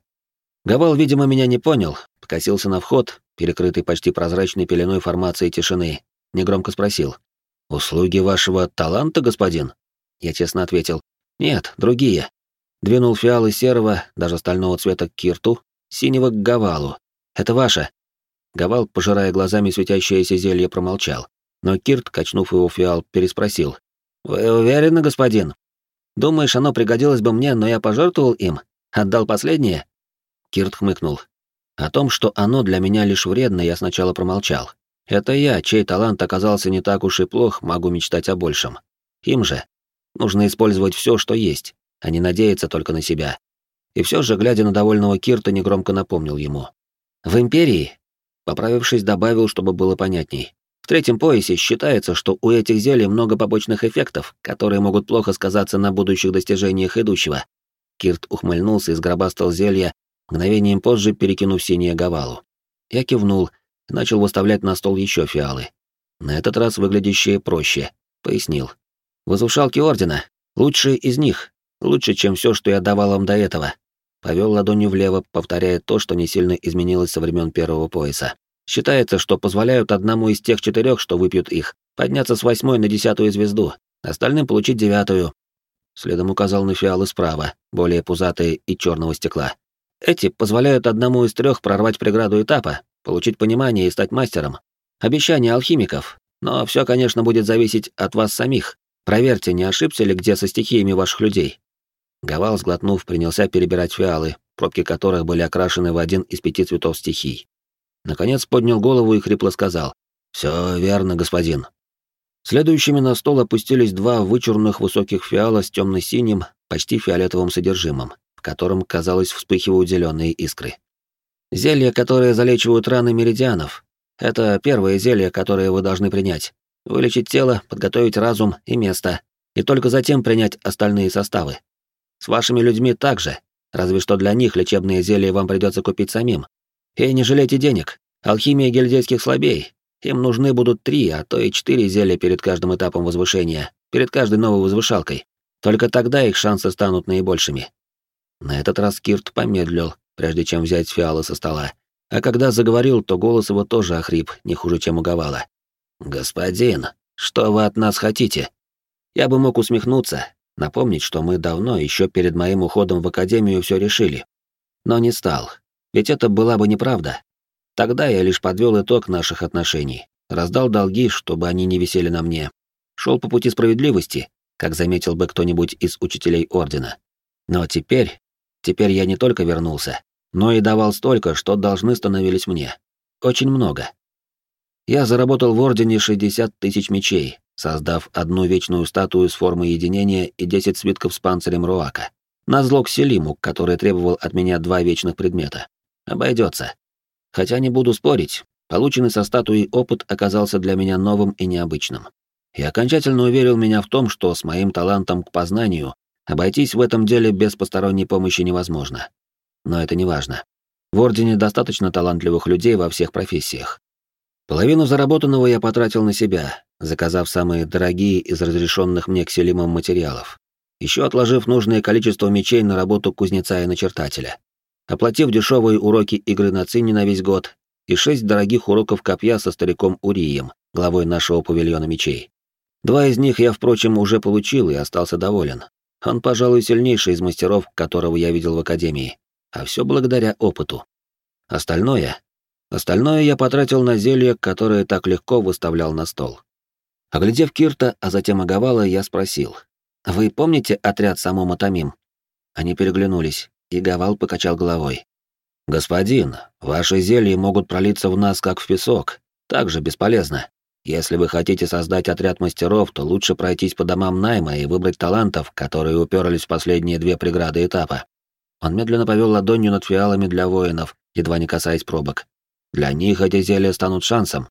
Гавал, видимо, меня не понял, покосился на вход, перекрытый почти прозрачной пеленой формации тишины, негромко спросил. «Услуги вашего таланта, господин?» Я честно ответил. «Нет, другие. Двинул фиалы серого, даже стального цвета к кирту, синего к Гавалу. «Это ваше!» Гавал, пожирая глазами светящееся зелье, промолчал. Но Кирт, качнув его фиал, переспросил. «Вы уверены, господин? Думаешь, оно пригодилось бы мне, но я пожертвовал им? Отдал последнее?» Кирт хмыкнул. О том, что оно для меня лишь вредно, я сначала промолчал. Это я, чей талант оказался не так уж и плох, могу мечтать о большем. Им же. Нужно использовать все, что есть а не надеяться только на себя. И все же, глядя на довольного Кирта, негромко напомнил ему. «В Империи?» Поправившись, добавил, чтобы было понятней. В третьем поясе считается, что у этих зелий много побочных эффектов, которые могут плохо сказаться на будущих достижениях идущего. Кирт ухмыльнулся и сгробастал зелья, мгновением позже перекинув синее гавалу. Я кивнул и начал выставлять на стол еще фиалы. На этот раз выглядящие проще, пояснил. Возвышалки Ордена, лучшие из них, Лучше, чем все, что я давал вам до этого. Повел ладонью влево, повторяя то, что не сильно изменилось со времен первого пояса. Считается, что позволяют одному из тех четырех, что выпьют их, подняться с восьмой на десятую звезду, остальным получить девятую. Следом указал на фиалы справа, более пузатые и черного стекла. Эти позволяют одному из трех прорвать преграду этапа, получить понимание и стать мастером. Обещание алхимиков. Но все, конечно, будет зависеть от вас самих. Проверьте, не ошибся ли где со стихиями ваших людей. Гавал, сглотнув, принялся перебирать фиалы, пробки которых были окрашены в один из пяти цветов стихий. Наконец поднял голову и хрипло сказал. «Все верно, господин». Следующими на стол опустились два вычурных высоких фиала с темно-синим, почти фиолетовым содержимым, котором, казалось, вспыхивают зеленые искры. Зелья, которые залечивают раны меридианов. Это первое зелье, которое вы должны принять. Вылечить тело, подготовить разум и место, и только затем принять остальные составы. С вашими людьми также, разве что для них лечебные зелья вам придется купить самим, и не жалейте денег. Алхимия гильдейских слабей. Им нужны будут три, а то и четыре зелья перед каждым этапом возвышения, перед каждой новой возвышалкой. Только тогда их шансы станут наибольшими. На этот раз Кирт помедлил, прежде чем взять фиалы со стола. А когда заговорил, то голос его тоже охрип, не хуже, чем уговала. «Господин, что вы от нас хотите?» Я бы мог усмехнуться, напомнить, что мы давно, еще перед моим уходом в академию, все решили. Но не стал, ведь это была бы неправда. Тогда я лишь подвел итог наших отношений, раздал долги, чтобы они не висели на мне. Шел по пути справедливости, как заметил бы кто-нибудь из учителей Ордена. Но теперь, теперь я не только вернулся, но и давал столько, что должны становились мне. Очень много. Я заработал в Ордене 60 тысяч мечей, создав одну вечную статую с формой единения и 10 свитков с панцирем Руака. Назло к Селиму, который требовал от меня два вечных предмета. Обойдется. Хотя не буду спорить, полученный со статуей опыт оказался для меня новым и необычным. И окончательно уверил меня в том, что с моим талантом к познанию обойтись в этом деле без посторонней помощи невозможно. Но это не важно. В Ордене достаточно талантливых людей во всех профессиях. Половину заработанного я потратил на себя, заказав самые дорогие из разрешенных мне кселимом материалов, еще отложив нужное количество мечей на работу кузнеца и начертателя оплатив дешевые уроки игры на цине на весь год и шесть дорогих уроков копья со стариком Урием, главой нашего павильона мечей. Два из них я, впрочем, уже получил и остался доволен. Он, пожалуй, сильнейший из мастеров, которого я видел в академии, а все благодаря опыту. Остальное... Остальное я потратил на зелье, которое так легко выставлял на стол. Оглядев Кирта, а затем Агавала, я спросил. «Вы помните отряд Самома Тамим?» Они переглянулись и Гавал покачал головой. «Господин, ваши зелья могут пролиться в нас, как в песок. Так же бесполезно. Если вы хотите создать отряд мастеров, то лучше пройтись по домам найма и выбрать талантов, которые уперлись в последние две преграды этапа». Он медленно повел ладонью над фиалами для воинов, едва не касаясь пробок. «Для них эти зелья станут шансом».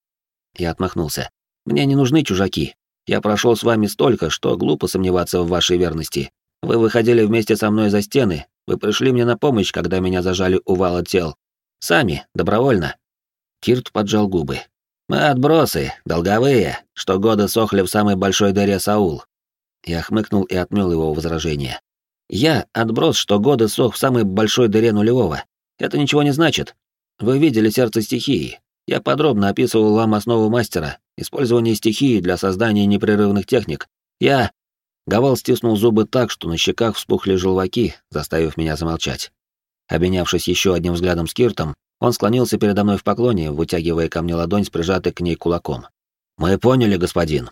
Я отмахнулся. «Мне не нужны чужаки. Я прошел с вами столько, что глупо сомневаться в вашей верности. Вы выходили вместе со мной за стены, вы пришли мне на помощь, когда меня зажали у вала тел. Сами, добровольно». Кирт поджал губы. «Мы отбросы, долговые, что годы сохли в самой большой дыре Саул». Я хмыкнул и отмел его возражение. «Я отброс, что годы сох в самой большой дыре нулевого. Это ничего не значит. Вы видели сердце стихии. Я подробно описывал вам основу мастера, использование стихии для создания непрерывных техник. Я...» Гавал стиснул зубы так, что на щеках вспухли желваки, заставив меня замолчать. Обменявшись еще одним взглядом с Киртом, он склонился передо мной в поклоне, вытягивая ко мне ладонь с прижатой к ней кулаком. «Мы поняли, господин».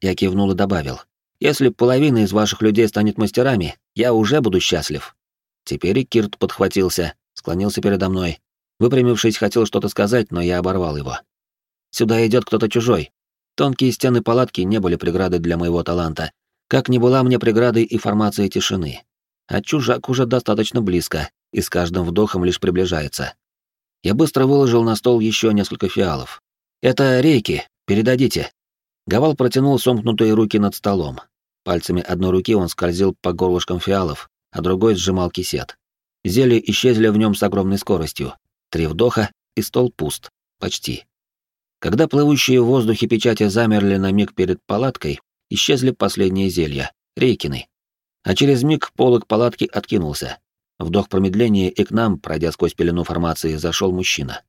Я кивнул и добавил. «Если половина из ваших людей станет мастерами, я уже буду счастлив». Теперь и Кирт подхватился, склонился передо мной. Выпрямившись, хотел что-то сказать, но я оборвал его. «Сюда идет кто-то чужой. Тонкие стены палатки не были преградой для моего таланта, как не была мне преградой и формация тишины. А чужак уже достаточно близко и с каждым вдохом лишь приближается. Я быстро выложил на стол еще несколько фиалов. «Это рейки, передадите». Гавал протянул сомкнутые руки над столом. Пальцами одной руки он скользил по горлышкам фиалов, а другой сжимал кисет. Зелья исчезли в нем с огромной скоростью. Три вдоха, и стол пуст. Почти. Когда плывущие в воздухе печати замерли на миг перед палаткой, исчезли последние зелья, рейкины. А через миг полог палатки откинулся. Вдох промедления, и к нам, пройдя сквозь пелену формации, зашел мужчина.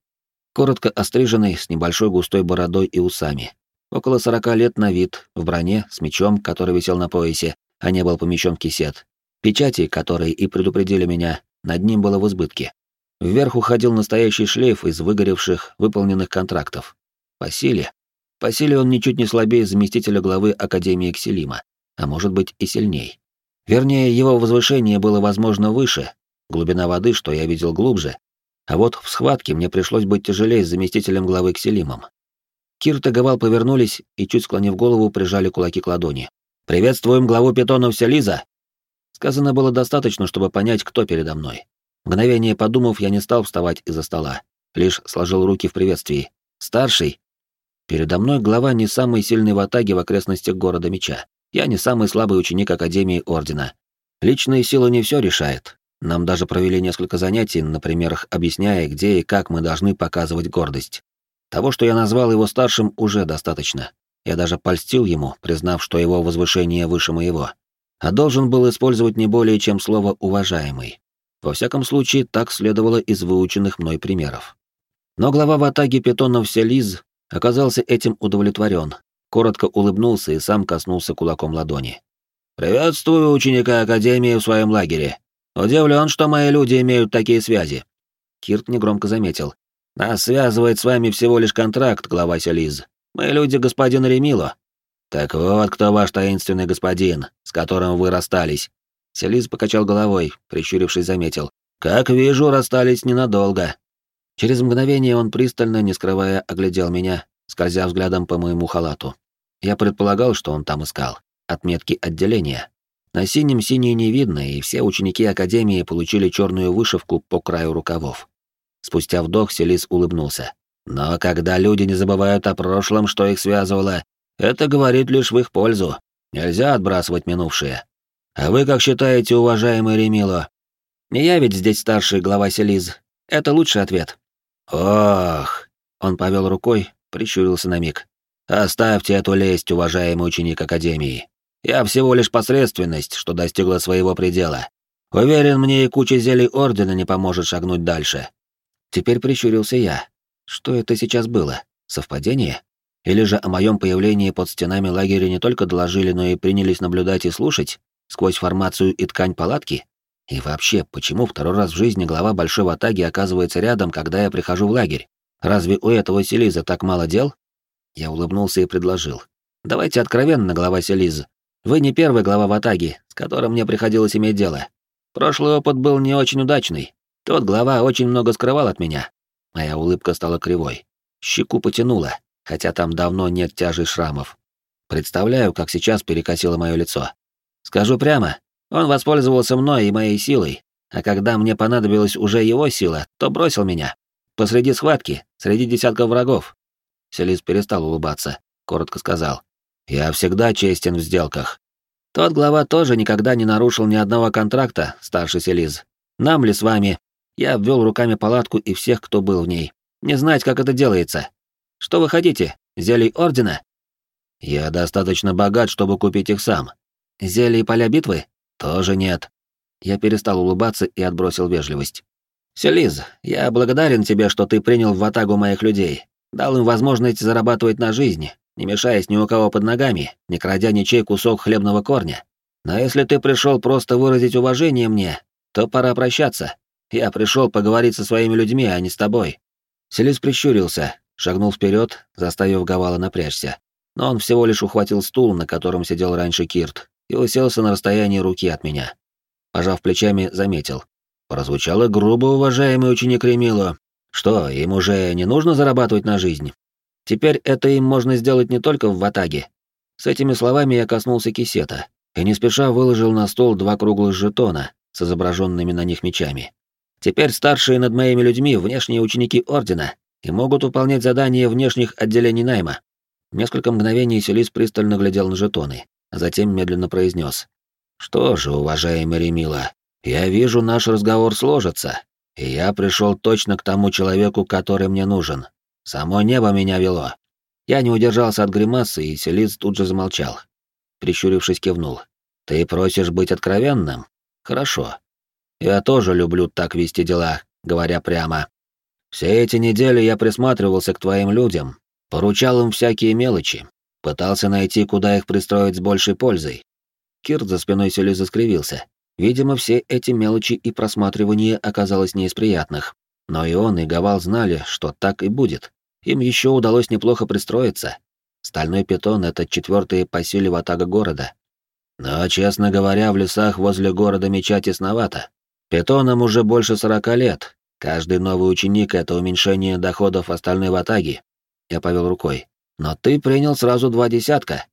Коротко остриженный, с небольшой густой бородой и усами. Около сорока лет на вид, в броне, с мечом, который висел на поясе, а не был помещен в кисет. Печати, которые и предупредили меня, над ним было в избытке. Вверх уходил настоящий шлейф из выгоревших, выполненных контрактов. По силе. По силе он ничуть не слабее заместителя главы Академии Кселима, а может быть и сильней. Вернее, его возвышение было, возможно, выше, глубина воды, что я видел глубже, а вот в схватке мне пришлось быть тяжелее с заместителем главы Кселимом. Кирт и Гавал повернулись и, чуть склонив голову, прижали кулаки к ладони. «Приветствуем главу питонов Селиза!» Сказано было достаточно, чтобы понять, кто передо мной. Мгновение подумав, я не стал вставать из-за стола, лишь сложил руки в приветствии. «Старший!» Передо мной глава не самый сильный в атаге в окрестностях города Меча. Я не самый слабый ученик Академии Ордена. Личная сила не все решает. Нам даже провели несколько занятий на примерах, объясняя, где и как мы должны показывать гордость. Того, что я назвал его старшим, уже достаточно. Я даже польстил ему, признав, что его возвышение выше моего. А должен был использовать не более чем слово «уважаемый». Во всяком случае, так следовало из выученных мной примеров. Но глава в атаге питонов Селиз оказался этим удовлетворен, коротко улыбнулся и сам коснулся кулаком ладони. «Приветствую ученика Академии в своем лагере. Удивлен, что мои люди имеют такие связи». Кирт негромко заметил. «Нас связывает с вами всего лишь контракт, глава Селиз. Мы люди господина Ремило». «Так вот, кто ваш таинственный господин, с которым вы расстались». Селиз покачал головой, прищурившись, заметил. «Как вижу, расстались ненадолго». Через мгновение он пристально, не скрывая, оглядел меня, скользя взглядом по моему халату. Я предполагал, что он там искал. Отметки отделения. На синем синее не видно, и все ученики Академии получили черную вышивку по краю рукавов. Спустя вдох Селис улыбнулся. Но когда люди не забывают о прошлом, что их связывало, это говорит лишь в их пользу. Нельзя отбрасывать минувшее. А вы как считаете, уважаемый Ремило? Не я ведь здесь старший глава Селиз. Это лучший ответ. Ох, он повел рукой, прищурился на миг. Оставьте эту лесть, уважаемый ученик Академии. Я всего лишь посредственность, что достигла своего предела. Уверен, мне и куча зелий Ордена не поможет шагнуть дальше. Теперь прищурился я. Что это сейчас было? Совпадение? Или же о моем появлении под стенами лагеря не только доложили, но и принялись наблюдать и слушать? Сквозь формацию и ткань палатки? И вообще, почему второй раз в жизни глава большой ватаги оказывается рядом, когда я прихожу в лагерь? Разве у этого Селиза так мало дел? Я улыбнулся и предложил. «Давайте откровенно, глава Селиз. Вы не первый глава Ватаги, с которым мне приходилось иметь дело. Прошлый опыт был не очень удачный. Тот глава очень много скрывал от меня». Моя улыбка стала кривой. Щеку потянула, хотя там давно нет тяжей шрамов. Представляю, как сейчас перекосило мое лицо. Скажу прямо, он воспользовался мной и моей силой, а когда мне понадобилась уже его сила, то бросил меня. Посреди схватки, среди десятков врагов. Селис перестал улыбаться, коротко сказал. «Я всегда честен в сделках». Тот глава тоже никогда не нарушил ни одного контракта, старший Селиз. Нам ли с вами? Я обвел руками палатку и всех, кто был в ней. Не знать, как это делается. Что вы хотите? Зелий Ордена? Я достаточно богат, чтобы купить их сам. Зелий поля битвы? Тоже нет. Я перестал улыбаться и отбросил вежливость. Селиз, я благодарен тебе, что ты принял в атагу моих людей. Дал им возможность зарабатывать на жизнь, не мешаясь ни у кого под ногами, не крадя ничей кусок хлебного корня. Но если ты пришел просто выразить уважение мне, то пора прощаться. Я пришел поговорить со своими людьми, а не с тобой. Селис прищурился, шагнул вперед, заставив Гавала напрячься. Но он всего лишь ухватил стул, на котором сидел раньше Кирт, и уселся на расстоянии руки от меня. Пожав плечами, заметил. Прозвучало грубо, уважаемый ученик Ремило, что, им уже не нужно зарабатывать на жизнь? Теперь это им можно сделать не только в Ватаге. С этими словами я коснулся кисета и не спеша выложил на стол два круглых жетона с изображенными на них мечами. Теперь старшие над моими людьми внешние ученики Ордена и могут выполнять задания внешних отделений найма. Несколько мгновений Селис пристально глядел на жетоны, а затем медленно произнес. «Что же, уважаемый Ремила, я вижу, наш разговор сложится, и я пришел точно к тому человеку, который мне нужен. Само небо меня вело. Я не удержался от гримасы, и Селиц тут же замолчал. Прищурившись, кивнул. Ты просишь быть откровенным? Хорошо. Я тоже люблю так вести дела, говоря прямо. Все эти недели я присматривался к твоим людям, поручал им всякие мелочи, пытался найти, куда их пристроить с большей пользой. Кирт за спиной Селизы скривился. Видимо, все эти мелочи и просматривание оказалось не из приятных. Но и он, и Гавал знали, что так и будет. Им еще удалось неплохо пристроиться. Стальной питон — это четвертый по силе ватага города. Но, честно говоря, в лесах возле города меча тесновато. Питонам уже больше сорока лет. Каждый новый ученик — это уменьшение доходов остальной ватаги. Я повел рукой. Но ты принял сразу два десятка.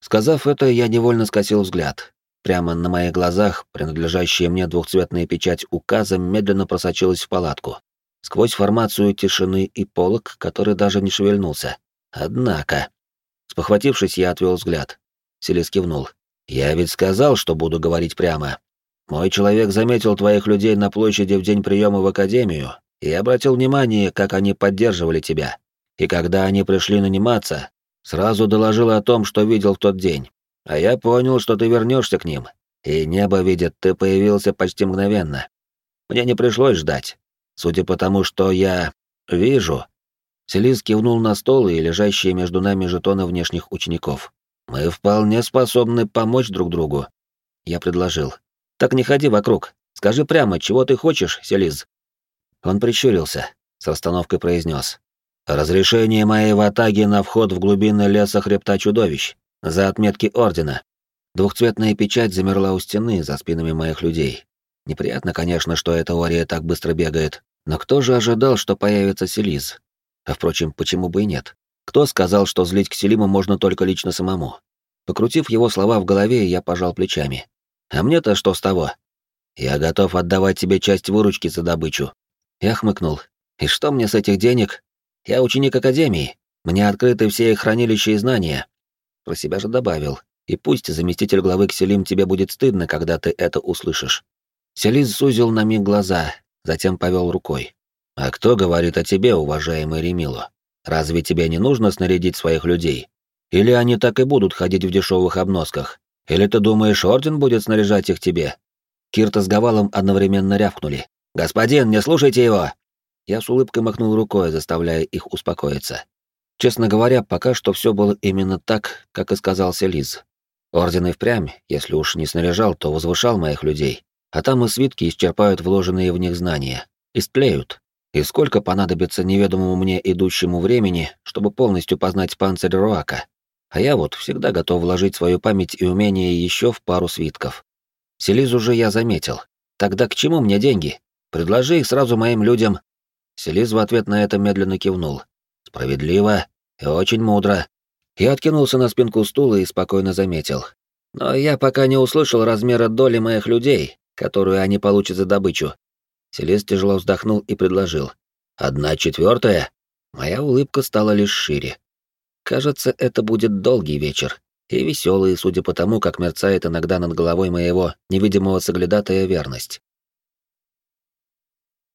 Сказав это, я невольно скосил взгляд. Прямо на моих глазах, принадлежащая мне двухцветная печать указа, медленно просочилась в палатку. Сквозь формацию тишины и полок, который даже не шевельнулся. Однако... Спохватившись, я отвел взгляд. Селис кивнул. «Я ведь сказал, что буду говорить прямо. Мой человек заметил твоих людей на площади в день приема в Академию и обратил внимание, как они поддерживали тебя. И когда они пришли наниматься, сразу доложил о том, что видел в тот день. А я понял, что ты вернешься к ним. И небо видит, ты появился почти мгновенно. Мне не пришлось ждать. Судя по тому, что я вижу. Селис кивнул на стол и лежащие между нами жетоны внешних учеников. Мы вполне способны помочь друг другу. Я предложил. Так не ходи вокруг. Скажи прямо, чего ты хочешь, Селиз. Он прищурился, с расстановкой произнес: Разрешение моей ватаги на вход в глубины леса хребта чудовищ за отметки ордена. Двухцветная печать замерла у стены за спинами моих людей. Неприятно, конечно, что эта Ория так быстро бегает, но кто же ожидал, что появится Селиз? А впрочем, почему бы и нет? Кто сказал, что злить к Селиму можно только лично самому? Покрутив его слова в голове, я пожал плечами. А мне-то что с того? Я готов отдавать тебе часть выручки за добычу. Я хмыкнул. И что мне с этих денег? Я ученик Академии. Мне открыты все их хранилища и знания. Про себя же добавил. И пусть заместитель главы Кселим тебе будет стыдно, когда ты это услышишь. Селиз сузил на миг глаза, затем повел рукой. «А кто говорит о тебе, уважаемый Ремило? Разве тебе не нужно снарядить своих людей? Или они так и будут ходить в дешевых обносках? Или ты думаешь, Орден будет снаряжать их тебе?» Кирта с Гавалом одновременно рявкнули. «Господин, не слушайте его!» Я с улыбкой махнул рукой, заставляя их успокоиться. Честно говоря, пока что все было именно так, как и сказал Селиз. Орден и впрямь, если уж не снаряжал, то возвышал моих людей, а там и свитки исчерпают вложенные в них знания, истлеют. И сколько понадобится неведомому мне идущему времени, чтобы полностью познать панцирь Руака? А я вот всегда готов вложить свою память и умение еще в пару свитков. Селизу же я заметил. Тогда к чему мне деньги? Предложи их сразу моим людям. Селиз в ответ на это медленно кивнул, Справедливо и очень мудро. Я откинулся на спинку стула и спокойно заметил. Но я пока не услышал размера доли моих людей, которую они получат за добычу. Селест тяжело вздохнул и предложил. «Одна четвертая?» Моя улыбка стала лишь шире. Кажется, это будет долгий вечер. И веселый, судя по тому, как мерцает иногда над головой моего невидимого соглядатая верность.